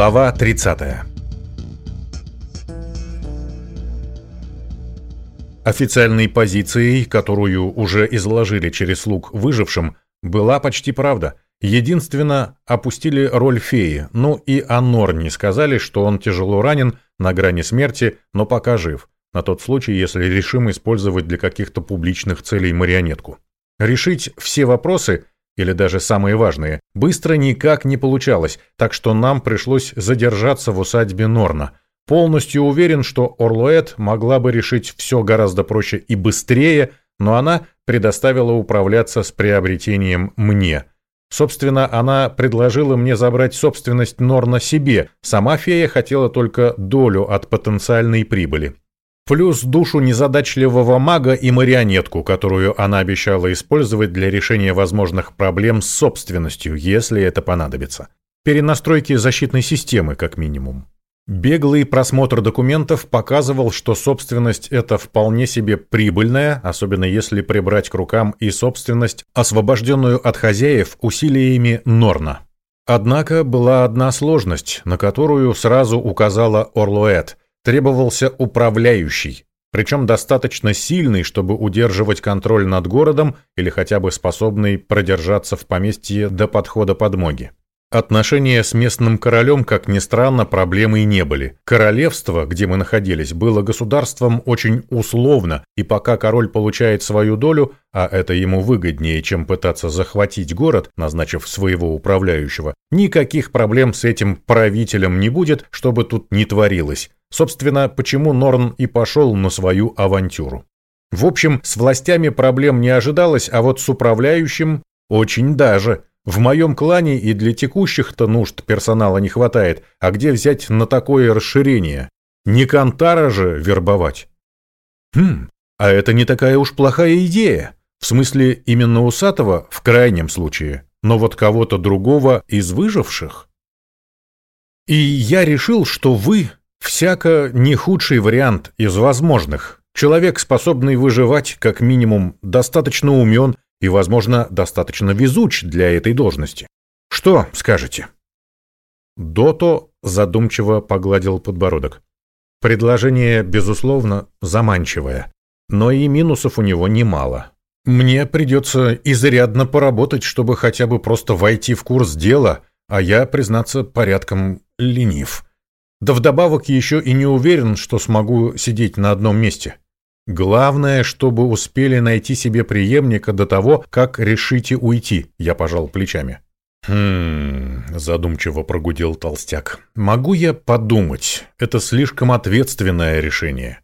Глава 30 Официальной позицией, которую уже изложили через слуг выжившим, была почти правда. Единственно, опустили роль феи, ну и о Норне сказали, что он тяжело ранен, на грани смерти, но пока жив, на тот случай, если решим использовать для каких-то публичных целей марионетку. Решить все вопросы или даже самые важные, быстро никак не получалось, так что нам пришлось задержаться в усадьбе Норна. Полностью уверен, что Орлуэт могла бы решить все гораздо проще и быстрее, но она предоставила управляться с приобретением мне. Собственно, она предложила мне забрать собственность Норна себе, сама фея хотела только долю от потенциальной прибыли. Плюс душу незадачливого мага и марионетку, которую она обещала использовать для решения возможных проблем с собственностью, если это понадобится. Перенастройки защитной системы, как минимум. Беглый просмотр документов показывал, что собственность это вполне себе прибыльная, особенно если прибрать к рукам и собственность, освобожденную от хозяев усилиями Норна. Однако была одна сложность, на которую сразу указала Орлуэт – требовался управляющий, причем достаточно сильный, чтобы удерживать контроль над городом или хотя бы способный продержаться в поместье до подхода подмоги. Отношения с местным королем, как ни странно, проблемой не были. Королевство, где мы находились, было государством очень условно, и пока король получает свою долю, а это ему выгоднее, чем пытаться захватить город, назначив своего управляющего, никаких проблем с этим правителем не будет, чтобы тут не творилось. Собственно, почему Норн и пошел на свою авантюру. В общем, с властями проблем не ожидалось, а вот с управляющим очень даже. В моем клане и для текущих-то нужд персонала не хватает, а где взять на такое расширение? Не Кантара же вербовать. Хм, а это не такая уж плохая идея. В смысле, именно усатого в крайнем случае, но вот кого-то другого из выживших. И я решил, что вы Всяко не худший вариант из возможных. Человек, способный выживать, как минимум, достаточно умен и, возможно, достаточно везуч для этой должности. Что скажете? Дото задумчиво погладил подбородок. Предложение, безусловно, заманчивое, но и минусов у него немало. Мне придется изрядно поработать, чтобы хотя бы просто войти в курс дела, а я, признаться, порядком ленив. Да вдобавок еще и не уверен, что смогу сидеть на одном месте. Главное, чтобы успели найти себе преемника до того, как решите уйти, я пожал плечами. Хм, задумчиво прогудел толстяк. Могу я подумать? Это слишком ответственное решение.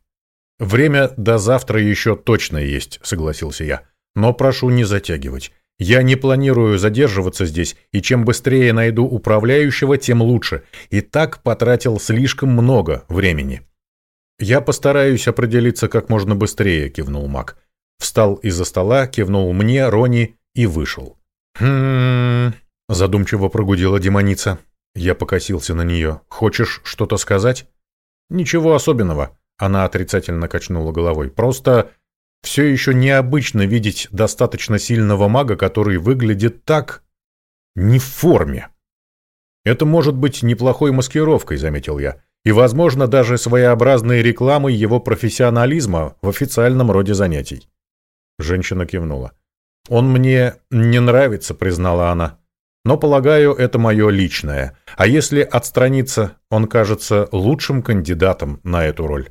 Время до завтра еще точно есть, согласился я. Но прошу не затягивать. Я не планирую задерживаться здесь, и чем быстрее найду управляющего, тем лучше. И так потратил слишком много времени. Я постараюсь определиться как можно быстрее, кивнул Мак. Встал из-за стола, кивнул мне, Рони и вышел. Хм, задумчиво прогудела демоница. Я покосился на нее. Хочешь что-то сказать? Ничего особенного. Она отрицательно качнула головой. Просто все еще необычно видеть достаточно сильного мага, который выглядит так... не в форме. Это может быть неплохой маскировкой, заметил я, и, возможно, даже своеобразной рекламой его профессионализма в официальном роде занятий. Женщина кивнула. «Он мне не нравится», — признала она. «Но, полагаю, это мое личное. А если отстраниться, он кажется лучшим кандидатом на эту роль».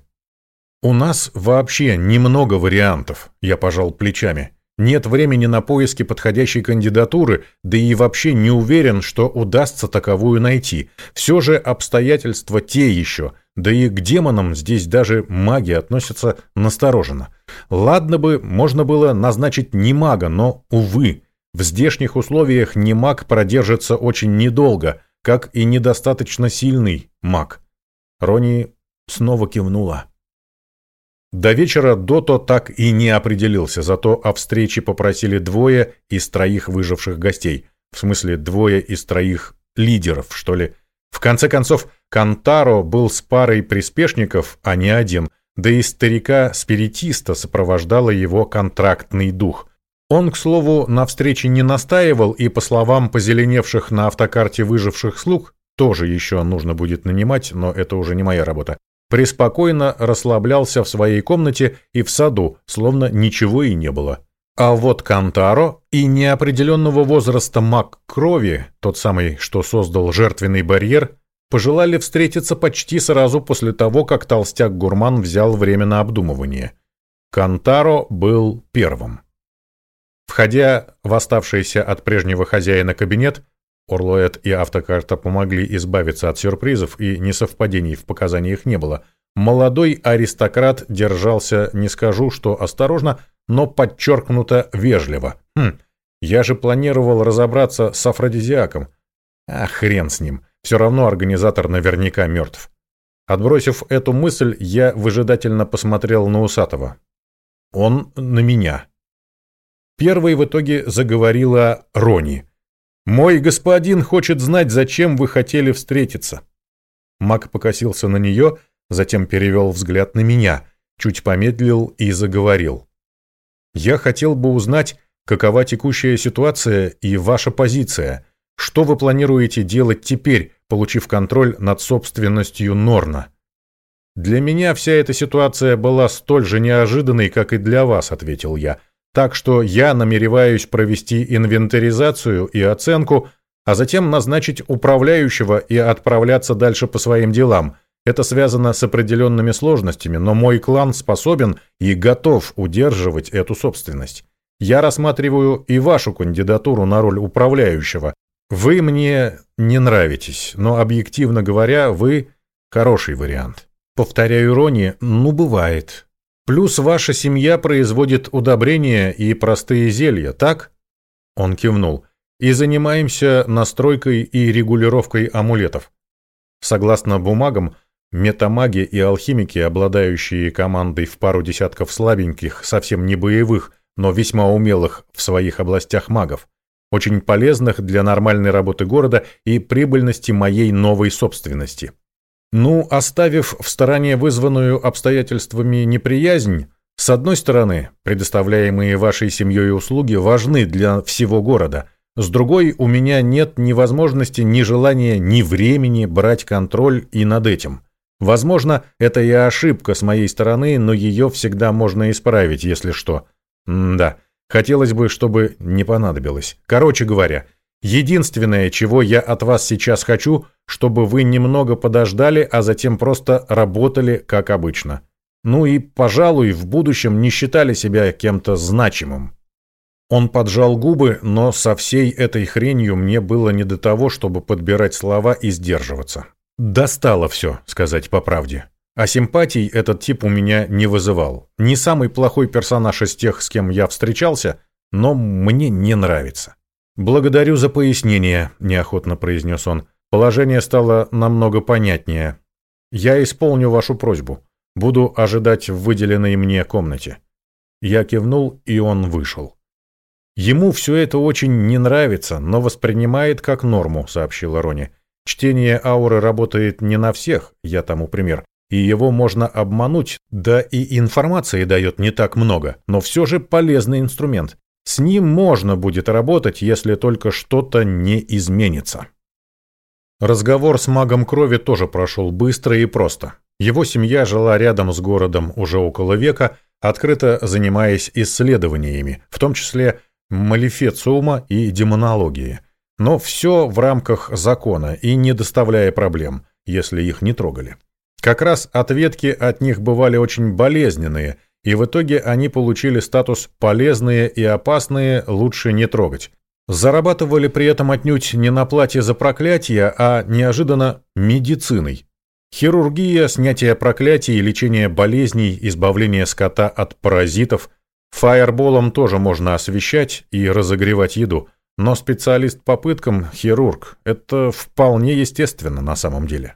«У нас вообще немного вариантов», — я пожал плечами. «Нет времени на поиски подходящей кандидатуры, да и вообще не уверен, что удастся таковую найти. Все же обстоятельства те еще, да и к демонам здесь даже маги относятся настороженно. Ладно бы, можно было назначить не мага, но, увы, в здешних условиях не маг продержится очень недолго, как и недостаточно сильный маг». Рони снова кивнула. До вечера Дото так и не определился, зато о встрече попросили двое из троих выживших гостей. В смысле, двое из троих лидеров, что ли. В конце концов, Кантаро был с парой приспешников, а не один, да и старика-спиритиста сопровождало его контрактный дух. Он, к слову, на встрече не настаивал и, по словам позеленевших на автокарте выживших слуг, тоже еще нужно будет нанимать, но это уже не моя работа, преспокойно расслаблялся в своей комнате и в саду, словно ничего и не было. А вот Кантаро и неопределенного возраста маг крови, тот самый, что создал жертвенный барьер, пожелали встретиться почти сразу после того, как толстяк-гурман взял время на обдумывание. Кантаро был первым. Входя в оставшийся от прежнего хозяина кабинет, Орлоэт и автокарта помогли избавиться от сюрпризов и несовпадений в показаниях не было. Молодой аристократ держался, не скажу, что осторожно, но подчеркнуто вежливо. Хм, я же планировал разобраться с афродизиаком. А хрен с ним, все равно организатор наверняка мертв. Отбросив эту мысль, я выжидательно посмотрел на Усатого. Он на меня. Первой в итоге заговорила Рони. «Мой господин хочет знать, зачем вы хотели встретиться». Мак покосился на нее, затем перевел взгляд на меня, чуть помедлил и заговорил. «Я хотел бы узнать, какова текущая ситуация и ваша позиция. Что вы планируете делать теперь, получив контроль над собственностью Норна?» «Для меня вся эта ситуация была столь же неожиданной, как и для вас», — ответил я. Так что я намереваюсь провести инвентаризацию и оценку, а затем назначить управляющего и отправляться дальше по своим делам. Это связано с определенными сложностями, но мой клан способен и готов удерживать эту собственность. Я рассматриваю и вашу кандидатуру на роль управляющего. Вы мне не нравитесь, но объективно говоря, вы хороший вариант. Повторяю иронии, ну бывает. Плюс ваша семья производит удобрения и простые зелья, так? Он кивнул. И занимаемся настройкой и регулировкой амулетов. Согласно бумагам, метамаги и алхимики, обладающие командой в пару десятков слабеньких, совсем не боевых, но весьма умелых в своих областях магов, очень полезных для нормальной работы города и прибыльности моей новой собственности. Ну, оставив в стороне вызванную обстоятельствами неприязнь, с одной стороны, предоставляемые вашей семьей услуги важны для всего города, с другой, у меня нет ни возможности, ни желания, ни времени брать контроль и над этим. Возможно, это и ошибка с моей стороны, но ее всегда можно исправить, если что. М да, хотелось бы, чтобы не понадобилось. Короче говоря, Единственное, чего я от вас сейчас хочу, чтобы вы немного подождали, а затем просто работали как обычно. Ну и, пожалуй, в будущем не считали себя кем-то значимым. Он поджал губы, но со всей этой хренью мне было не до того, чтобы подбирать слова и сдерживаться. Достало все, сказать по правде. А симпатий этот тип у меня не вызывал. Не самый плохой персонаж из тех, с кем я встречался, но мне не нравится. «Благодарю за пояснение», – неохотно произнес он. «Положение стало намного понятнее. Я исполню вашу просьбу. Буду ожидать в выделенной мне комнате». Я кивнул, и он вышел. «Ему все это очень не нравится, но воспринимает как норму», – сообщила Рони. «Чтение ауры работает не на всех, я тому пример, и его можно обмануть, да и информации дает не так много, но все же полезный инструмент. С ним можно будет работать, если только что-то не изменится. Разговор с магом крови тоже прошел быстро и просто. Его семья жила рядом с городом уже около века, открыто занимаясь исследованиями, в том числе малифециума и демонологии. Но все в рамках закона и не доставляя проблем, если их не трогали. Как раз ответки от них бывали очень болезненные, и в итоге они получили статус «полезные и опасные лучше не трогать». Зарабатывали при этом отнюдь не на плате за проклятие, а неожиданно медициной. Хирургия, снятие проклятий, лечение болезней, избавление скота от паразитов. Фаерболом тоже можно освещать и разогревать еду. Но специалист по пыткам – хирург. Это вполне естественно на самом деле.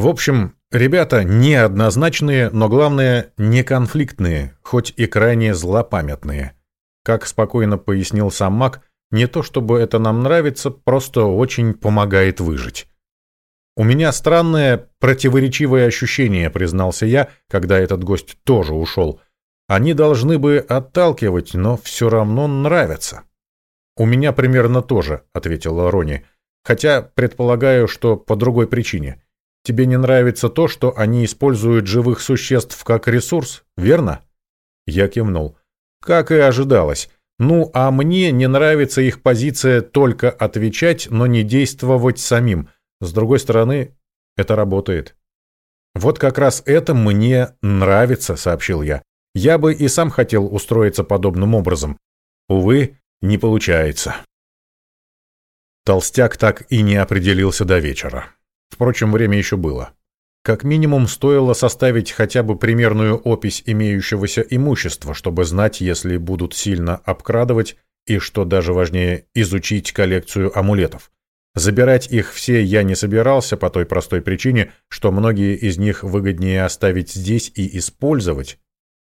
В общем, ребята неоднозначные, но главное, не конфликтные, хоть и крайне злопамятные. Как спокойно пояснил сам Мак, не то чтобы это нам нравится, просто очень помогает выжить. У меня странное, противоречивое ощущение, признался я, когда этот гость тоже ушел. Они должны бы отталкивать, но все равно нравятся. У меня примерно тоже, ответила Рони. Хотя предполагаю, что по другой причине. Тебе не нравится то, что они используют живых существ как ресурс, верно? Я кивнул. Как и ожидалось. Ну, а мне не нравится их позиция только отвечать, но не действовать самим. С другой стороны, это работает. Вот как раз это мне нравится, сообщил я. Я бы и сам хотел устроиться подобным образом. Увы, не получается. Толстяк так и не определился до вечера. Впрочем, время еще было. Как минимум, стоило составить хотя бы примерную опись имеющегося имущества, чтобы знать, если будут сильно обкрадывать, и, что даже важнее, изучить коллекцию амулетов. Забирать их все я не собирался по той простой причине, что многие из них выгоднее оставить здесь и использовать.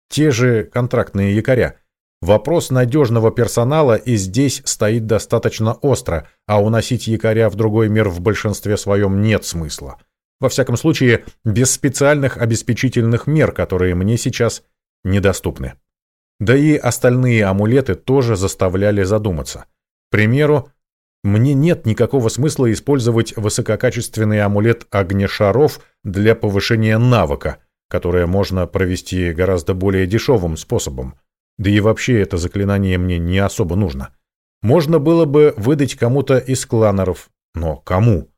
Те же контрактные якоря. Вопрос надежного персонала и здесь стоит достаточно остро, а уносить якоря в другой мир в большинстве своем нет смысла. Во всяком случае, без специальных обеспечительных мер, которые мне сейчас недоступны. Да и остальные амулеты тоже заставляли задуматься. К примеру, мне нет никакого смысла использовать высококачественный амулет огнешаров для повышения навыка, которое можно провести гораздо более дешевым способом. Да и вообще это заклинание мне не особо нужно. Можно было бы выдать кому-то из кланеров, но кому?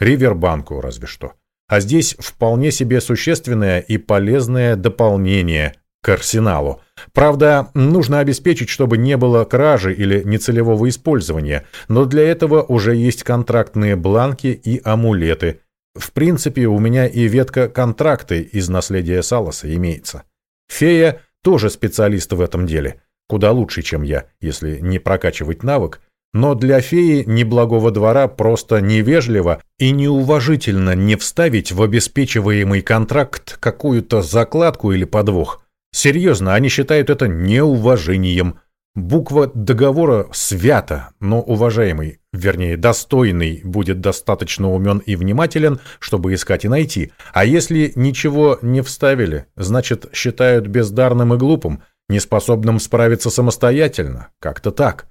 Ривербанку разве что. А здесь вполне себе существенное и полезное дополнение к арсеналу. Правда, нужно обеспечить, чтобы не было кражи или нецелевого использования, но для этого уже есть контрактные бланки и амулеты. В принципе, у меня и ветка контракты из наследия Саласа имеется. Фея тоже специалист в этом деле. Куда лучше, чем я, если не прокачивать навык, но для феи неблагого двора просто невежливо и неуважительно не вставить в обеспечиваемый контракт какую-то закладку или подвох. Серьезно, они считают это неуважением. Буква договора свята, но уважаемый, вернее, достойный, будет достаточно умен и внимателен, чтобы искать и найти. А если ничего не вставили, значит, считают бездарным и глупым, неспособным справиться самостоятельно. Как-то так.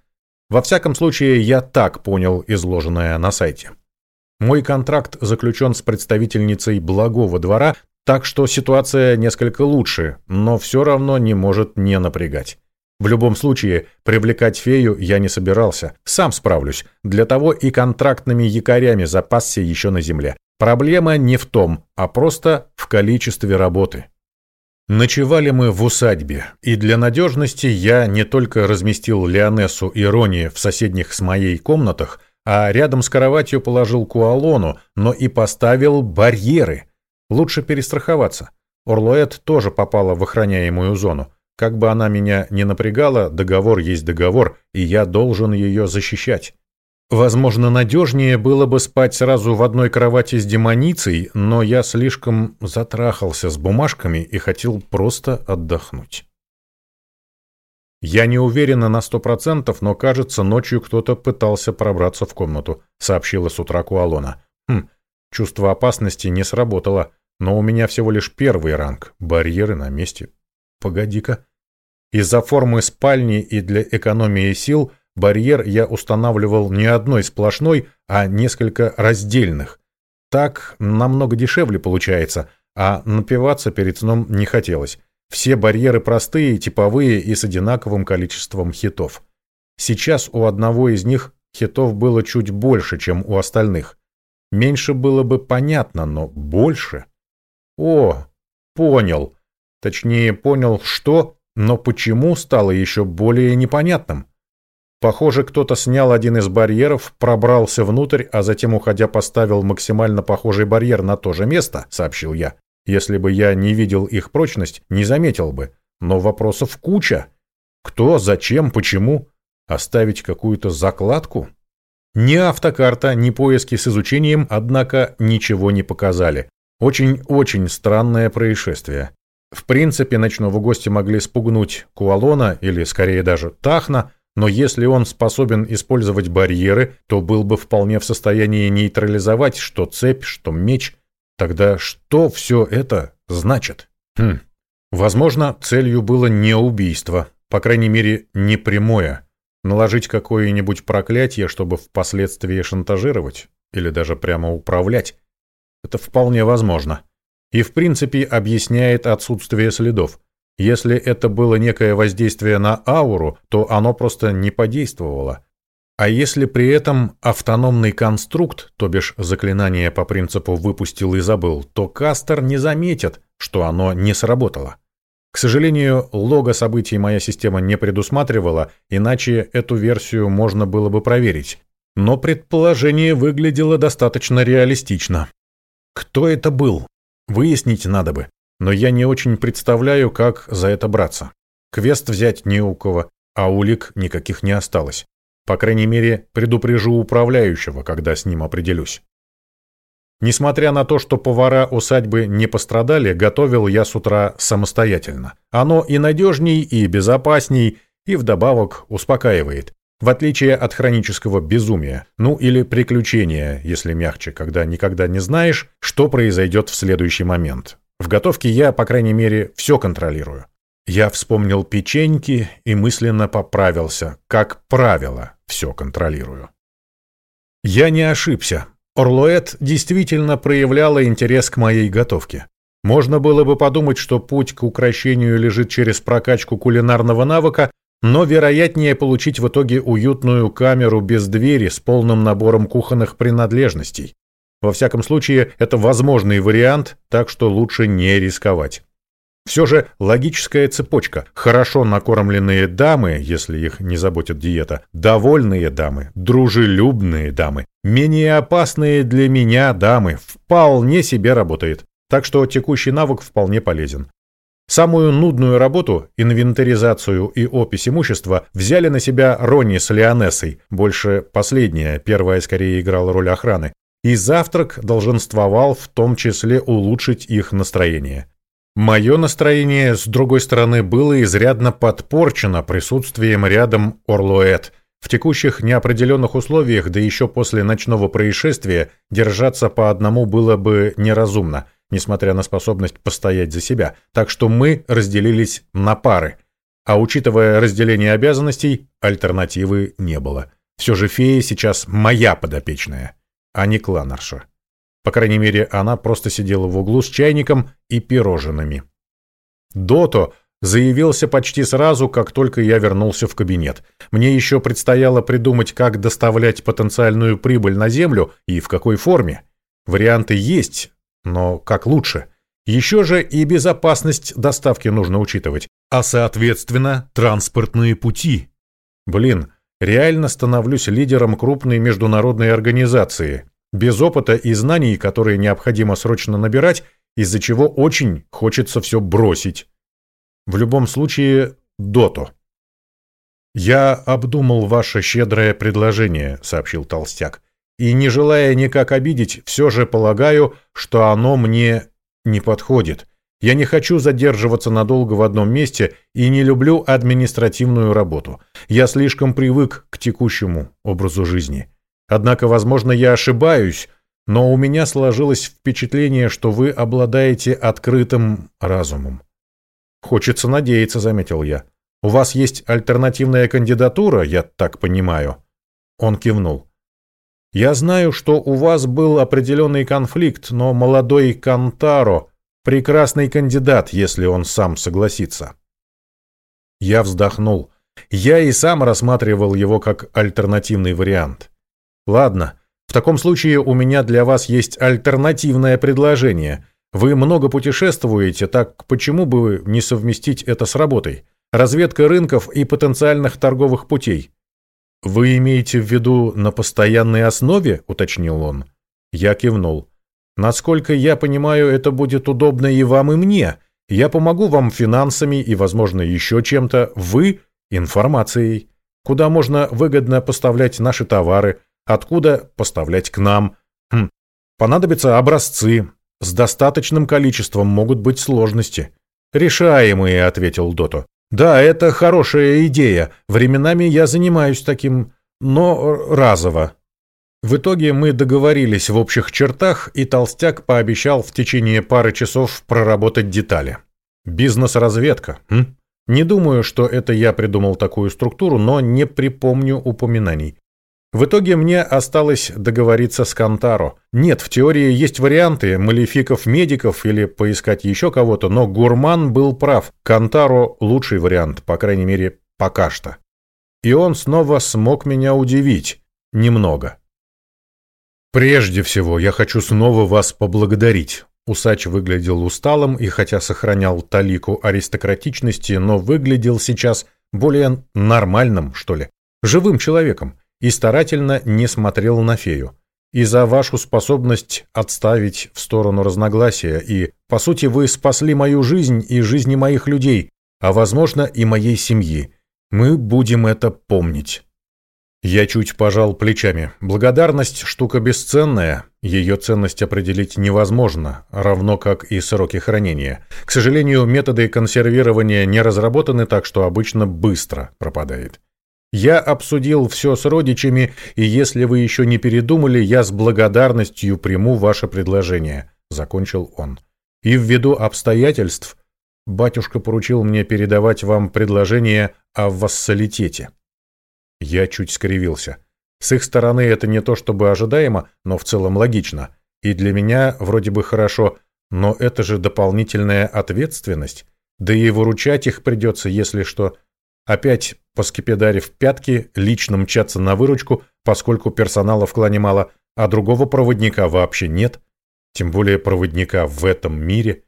Во всяком случае, я так понял изложенное на сайте. Мой контракт заключен с представительницей благого двора, так что ситуация несколько лучше, но все равно не может не напрягать. В любом случае, привлекать фею я не собирался. Сам справлюсь. Для того и контрактными якорями запасся еще на земле. Проблема не в том, а просто в количестве работы. Ночевали мы в усадьбе, и для надежности я не только разместил Леонессу и Рони в соседних с моей комнатах, а рядом с кроватью положил куалону, но и поставил барьеры. Лучше перестраховаться. Орлоэт тоже попала в охраняемую зону. Как бы она меня не напрягала, договор есть договор, и я должен ее защищать. Возможно, надежнее было бы спать сразу в одной кровати с демоницей, но я слишком затрахался с бумажками и хотел просто отдохнуть. Я не уверена на сто процентов, но, кажется, ночью кто-то пытался пробраться в комнату, сообщила с утра Куалона. Хм, чувство опасности не сработало, но у меня всего лишь первый ранг, барьеры на месте. Погоди-ка. Из-за формы спальни и для экономии сил – Барьер я устанавливал не одной сплошной, а несколько раздельных. Так намного дешевле получается, а напиваться перед сном не хотелось. Все барьеры простые, типовые и с одинаковым количеством хитов. Сейчас у одного из них хитов было чуть больше, чем у остальных. Меньше было бы понятно, но больше. О, понял. Точнее, понял, что, но почему стало еще более непонятным. Похоже, кто-то снял один из барьеров, пробрался внутрь, а затем, уходя, поставил максимально похожий барьер на то же место, сообщил я. Если бы я не видел их прочность, не заметил бы. Но вопросов куча. Кто, зачем, почему? Оставить какую-то закладку? Ни автокарта, ни поиски с изучением, однако, ничего не показали. Очень-очень странное происшествие. В принципе, ночного гостя могли спугнуть Куалона, или скорее даже Тахна, но если он способен использовать барьеры, то был бы вполне в состоянии нейтрализовать что цепь, что меч. Тогда что все это значит? Хм. Возможно, целью было не убийство, по крайней мере, не прямое. Наложить какое-нибудь проклятие, чтобы впоследствии шантажировать? Или даже прямо управлять? Это вполне возможно. И в принципе объясняет отсутствие следов. Если это было некое воздействие на ауру, то оно просто не подействовало. А если при этом автономный конструкт, то бишь заклинание по принципу «выпустил и забыл», то Кастер не заметит, что оно не сработало. К сожалению, лого событий моя система не предусматривала, иначе эту версию можно было бы проверить. Но предположение выглядело достаточно реалистично. Кто это был? Выяснить надо бы. Но я не очень представляю, как за это браться. Квест взять не у кого, а улик никаких не осталось. По крайней мере, предупрежу управляющего, когда с ним определюсь. Несмотря на то, что повара усадьбы не пострадали, готовил я с утра самостоятельно. Оно и надежней, и безопасней, и вдобавок успокаивает. В отличие от хронического безумия, ну или приключения, если мягче, когда никогда не знаешь, что произойдет в следующий момент. В готовке я, по крайней мере, все контролирую. Я вспомнил печеньки и мысленно поправился. Как правило, все контролирую. Я не ошибся. Орлуэт действительно проявляла интерес к моей готовке. Можно было бы подумать, что путь к украшению лежит через прокачку кулинарного навыка, но вероятнее получить в итоге уютную камеру без двери с полным набором кухонных принадлежностей. Во всяком случае, это возможный вариант, так что лучше не рисковать. Все же логическая цепочка. Хорошо накормленные дамы, если их не заботит диета, довольные дамы, дружелюбные дамы, менее опасные для меня дамы, вполне себе работает. Так что текущий навык вполне полезен. Самую нудную работу, инвентаризацию и опись имущества, взяли на себя Ронни с Леонессой, больше последняя, первая скорее играла роль охраны, и завтрак долженствовал в том числе улучшить их настроение. Мое настроение, с другой стороны, было изрядно подпорчено присутствием рядом Орлуэт. В текущих неопределенных условиях, да еще после ночного происшествия, держаться по одному было бы неразумно, несмотря на способность постоять за себя, так что мы разделились на пары. А учитывая разделение обязанностей, альтернативы не было. Все же фея сейчас моя подопечная, а не кланарша. По крайней мере, она просто сидела в углу с чайником и пирожными. Дото заявился почти сразу, как только я вернулся в кабинет. Мне еще предстояло придумать, как доставлять потенциальную прибыль на Землю и в какой форме. Варианты есть, но как лучше? Еще же и безопасность доставки нужно учитывать, а соответственно транспортные пути. Блин, реально становлюсь лидером крупной международной организации без опыта и знаний, которые необходимо срочно набирать, из-за чего очень хочется все бросить. В любом случае, дото. «Я обдумал ваше щедрое предложение», — сообщил Толстяк. «И, не желая никак обидеть, все же полагаю, что оно мне не подходит. Я не хочу задерживаться надолго в одном месте и не люблю административную работу. Я слишком привык к текущему образу жизни. Однако, возможно, я ошибаюсь, но у меня сложилось впечатление, что вы обладаете открытым разумом. Хочется надеяться, заметил я. У вас есть альтернативная кандидатура, я так понимаю. Он кивнул. Я знаю, что у вас был определенный конфликт, но молодой Кантаро – прекрасный кандидат, если он сам согласится. Я вздохнул. Я и сам рассматривал его как альтернативный вариант. Ладно, в таком случае у меня для вас есть альтернативное предложение. Вы много путешествуете, так почему бы не совместить это с работой? Разведка рынков и потенциальных торговых путей. Вы имеете в виду на постоянной основе, уточнил он. Я кивнул. Насколько я понимаю, это будет удобно и вам, и мне. Я помогу вам финансами и, возможно, еще чем-то. Вы – информацией. Куда можно выгодно поставлять наши товары – Откуда поставлять к нам? Хм, понадобятся образцы. С достаточным количеством могут быть сложности. Решаемые, ответил Дото. Да, это хорошая идея. Временами я занимаюсь таким, но разово. В итоге мы договорились в общих чертах, и Толстяк пообещал в течение пары часов проработать детали. Бизнес-разведка. Не думаю, что это я придумал такую структуру, но не припомню упоминаний. В итоге мне осталось договориться с Кантаро. Нет, в теории есть варианты малефиков-медиков или поискать еще кого-то, но Гурман был прав. Кантаро – лучший вариант, по крайней мере, пока что. И он снова смог меня удивить. Немного. Прежде всего, я хочу снова вас поблагодарить. Усач выглядел усталым и хотя сохранял талику аристократичности, но выглядел сейчас более нормальным, что ли, живым человеком, и старательно не смотрел на фею. И за вашу способность отставить в сторону разногласия, и, по сути, вы спасли мою жизнь и жизни моих людей, а, возможно, и моей семьи. Мы будем это помнить. Я чуть пожал плечами. Благодарность – штука бесценная. Ее ценность определить невозможно, равно как и сроки хранения. К сожалению, методы консервирования не разработаны, так что обычно быстро пропадает. Я обсудил все с родичами, и если вы еще не передумали, я с благодарностью приму ваше предложение», – закончил он. «И ввиду обстоятельств, батюшка поручил мне передавать вам предложение о вассалитете». Я чуть скривился. С их стороны это не то чтобы ожидаемо, но в целом логично. И для меня вроде бы хорошо, но это же дополнительная ответственность. Да и выручать их придется, если что. Опять, поскипедарив пятки, лично мчаться на выручку, поскольку персонала в клане мало, а другого проводника вообще нет. Тем более проводника в этом мире.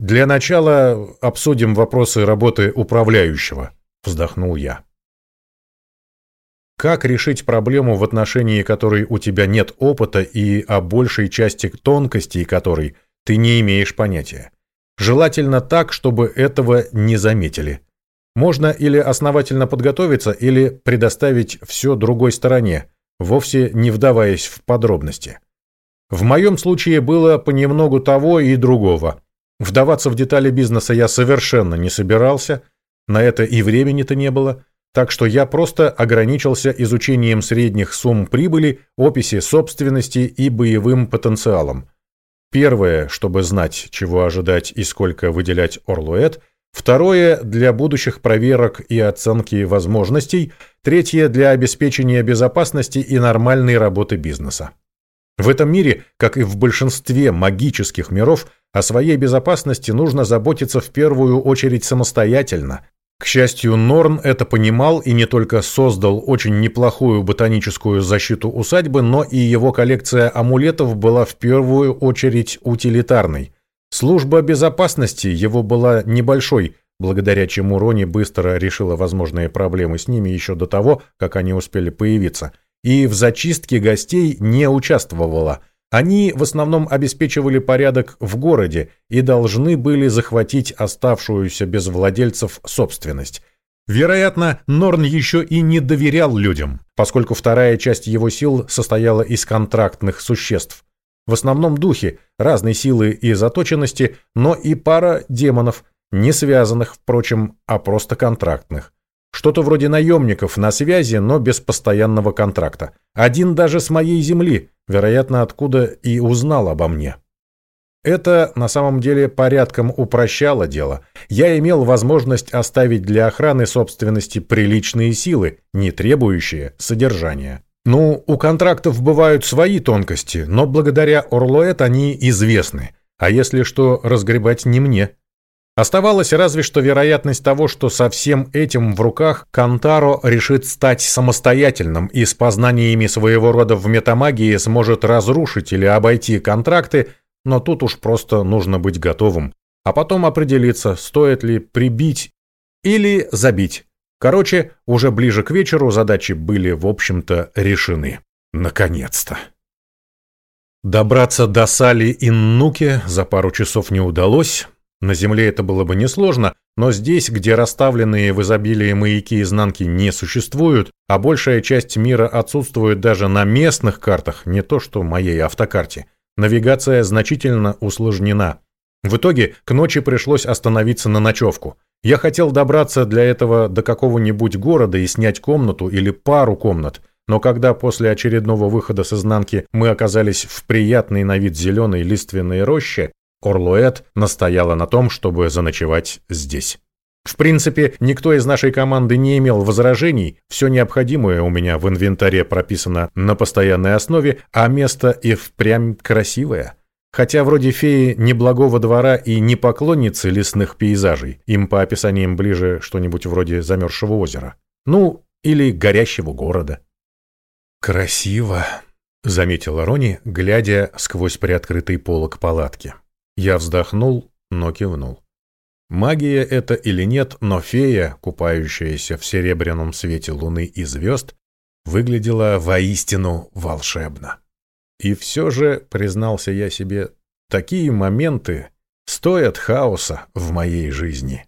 Для начала обсудим вопросы работы управляющего, вздохнул я. Как решить проблему, в отношении которой у тебя нет опыта и о большей части тонкостей которой ты не имеешь понятия? Желательно так, чтобы этого не заметили. Можно или основательно подготовиться, или предоставить все другой стороне, вовсе не вдаваясь в подробности. В моем случае было понемногу того и другого. Вдаваться в детали бизнеса я совершенно не собирался, на это и времени-то не было – так что я просто ограничился изучением средних сумм прибыли, описи собственности и боевым потенциалом. Первое, чтобы знать, чего ожидать и сколько выделять Орлуэт. Второе, для будущих проверок и оценки возможностей. Третье, для обеспечения безопасности и нормальной работы бизнеса. В этом мире, как и в большинстве магических миров, о своей безопасности нужно заботиться в первую очередь самостоятельно, к счастью, Норн это понимал и не только создал очень неплохую ботаническую защиту усадьбы, но и его коллекция амулетов была в первую очередь утилитарной. Служба безопасности его была небольшой, благодаря чему Рони быстро решила возможные проблемы с ними еще до того, как они успели появиться, и в зачистке гостей не участвовала – они в основном обеспечивали порядок в городе и должны были захватить оставшуюся без владельцев собственность. Вероятно, Норн еще и не доверял людям, поскольку вторая часть его сил состояла из контрактных существ. В основном духи, разной силы и заточенности, но и пара демонов, не связанных, впрочем, а просто контрактных. Что-то вроде наемников на связи, но без постоянного контракта. Один даже с моей земли, вероятно, откуда и узнал обо мне. Это на самом деле порядком упрощало дело. Я имел возможность оставить для охраны собственности приличные силы, не требующие содержания. Ну, у контрактов бывают свои тонкости, но благодаря Орлоэт они известны. А если что, разгребать не мне. Оставалась разве что вероятность того, что со всем этим в руках Кантаро решит стать самостоятельным и с познаниями своего рода в метамагии сможет разрушить или обойти контракты, но тут уж просто нужно быть готовым. А потом определиться, стоит ли прибить или забить. Короче, уже ближе к вечеру задачи были, в общем-то, решены. Наконец-то. Добраться до Сали Иннуки за пару часов не удалось. На Земле это было бы несложно, но здесь, где расставленные в изобилии маяки изнанки не существуют, а большая часть мира отсутствует даже на местных картах, не то что моей автокарте, навигация значительно усложнена. В итоге к ночи пришлось остановиться на ночевку. Я хотел добраться для этого до какого-нибудь города и снять комнату или пару комнат, но когда после очередного выхода с изнанки мы оказались в приятной на вид зеленой лиственной роще, Орлуэт настояла на том, чтобы заночевать здесь. В принципе, никто из нашей команды не имел возражений, все необходимое у меня в инвентаре прописано на постоянной основе, а место и впрямь красивое. Хотя вроде феи неблагого двора и не поклонницы лесных пейзажей, им по описаниям ближе что-нибудь вроде замерзшего озера. Ну, или горящего города. «Красиво», — заметила Рони, глядя сквозь приоткрытый полог палатки. Я вздохнул, но кивнул. Магия это или нет, но фея, купающаяся в серебряном свете луны и звезд, выглядела воистину волшебно. И все же, признался я себе, такие моменты стоят хаоса в моей жизни.